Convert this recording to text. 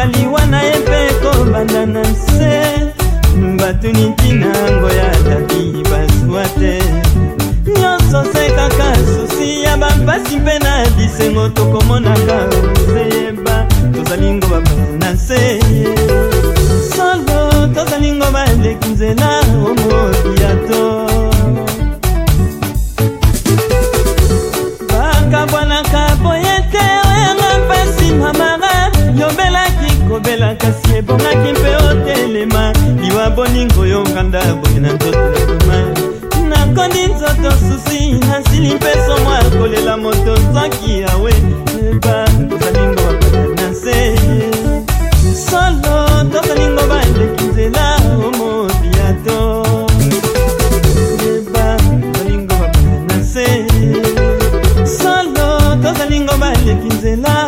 kaka liwa na ye mpe kobanda na nse batuni ntinango ya tapi basuwa te nyonso se kaka susi ya bampasi mpe na bisengo tokomonaka oseyeba tozalingo bapasi na nse solbo tozalingo baleki nzela omo munda boye na nzoto ekoma nakondi nzoto susi nasili mpe somo akolela moto soki awe eba tozalingo bakala na se solo tozalingo bandeki nzela omobiato eba tozalingo bakala na se solo tozalingo baleki nzela